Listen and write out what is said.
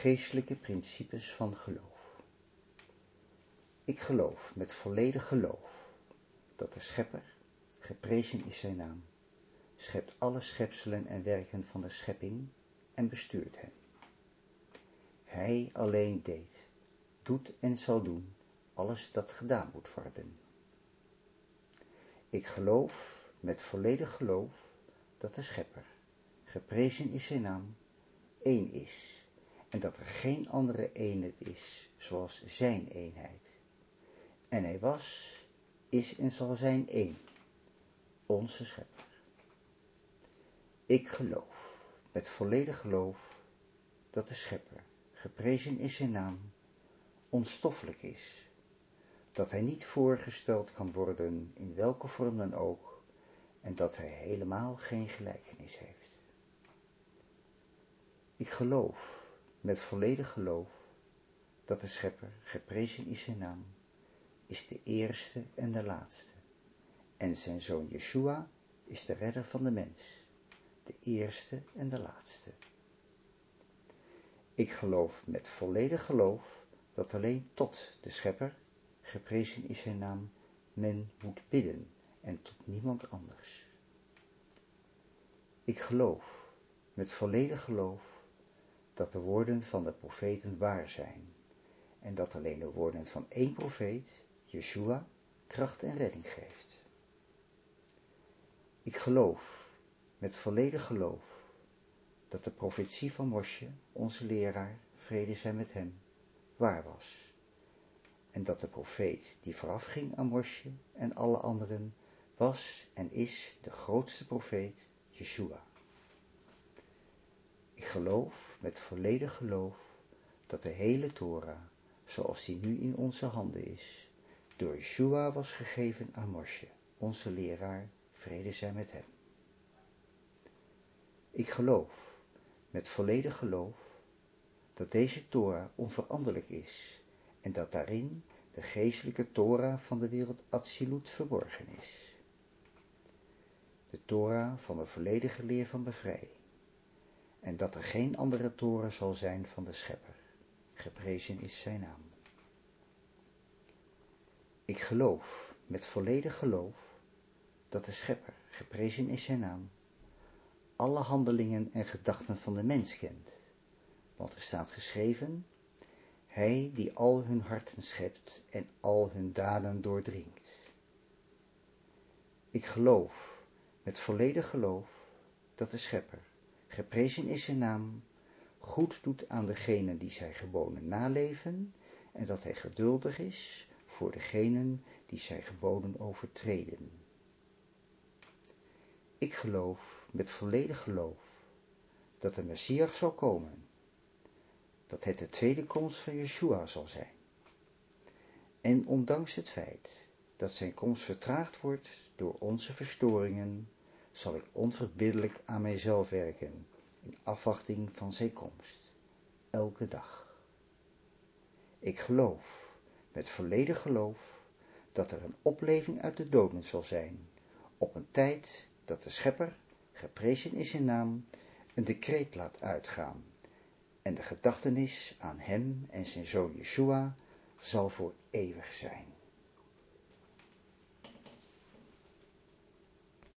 geestelijke principes van geloof. Ik geloof met volledig geloof dat de schepper, geprezen is zijn naam, schept alle schepselen en werken van de schepping en bestuurt hen. Hij alleen deed, doet en zal doen alles dat gedaan moet worden. Ik geloof met volledig geloof dat de schepper, geprezen is zijn naam, één is en dat er geen andere eenheid is zoals zijn eenheid. En hij was, is en zal zijn één, onze schepper. Ik geloof, met volledig geloof, dat de schepper, geprezen is zijn naam, onstoffelijk is, dat hij niet voorgesteld kan worden in welke vorm dan ook, en dat hij helemaal geen gelijkenis heeft. Ik geloof, met volledig geloof, dat de schepper, geprezen is zijn naam, is de eerste en de laatste, en zijn zoon Yeshua is de redder van de mens, de eerste en de laatste. Ik geloof met volledig geloof dat alleen tot de schepper, geprezen is zijn naam, men moet bidden en tot niemand anders. Ik geloof met volledig geloof dat de woorden van de profeten waar zijn en dat alleen de woorden van één profeet, Yeshua, kracht en redding geeft. Ik geloof met volledig geloof dat de profetie van Mosje, onze leraar, vrede zij met hem, waar was en dat de profeet die voorafging aan Mosje en alle anderen was en is de grootste profeet, Yeshua. Ik geloof met volledig geloof dat de hele Torah, zoals die nu in onze handen is, door Yeshua was gegeven aan Mosje, onze leraar, vrede zij met hem. Ik geloof met volledig geloof dat deze Torah onveranderlijk is en dat daarin de geestelijke Torah van de wereld Atsilut verborgen is. De Torah van de volledige leer van bevrijding en dat er geen andere toren zal zijn van de schepper. Geprezen is zijn naam. Ik geloof, met volledig geloof, dat de schepper, geprezen is zijn naam, alle handelingen en gedachten van de mens kent. Want er staat geschreven, hij die al hun harten schept en al hun daden doordringt. Ik geloof, met volledig geloof, dat de schepper, geprezen is zijn naam, goed doet aan degenen die zijn geboden naleven, en dat hij geduldig is voor degenen die zijn geboden overtreden. Ik geloof met volledig geloof dat de Messias zal komen, dat het de tweede komst van Yeshua zal zijn. En ondanks het feit dat zijn komst vertraagd wordt door onze verstoringen, zal ik onverbiddelijk aan mijzelf werken, in afwachting van zijn komst, elke dag. Ik geloof, met volledig geloof, dat er een opleving uit de doden zal zijn, op een tijd dat de schepper, geprezen is in naam, een decreet laat uitgaan, en de gedachtenis aan hem en zijn zoon Yeshua zal voor eeuwig zijn.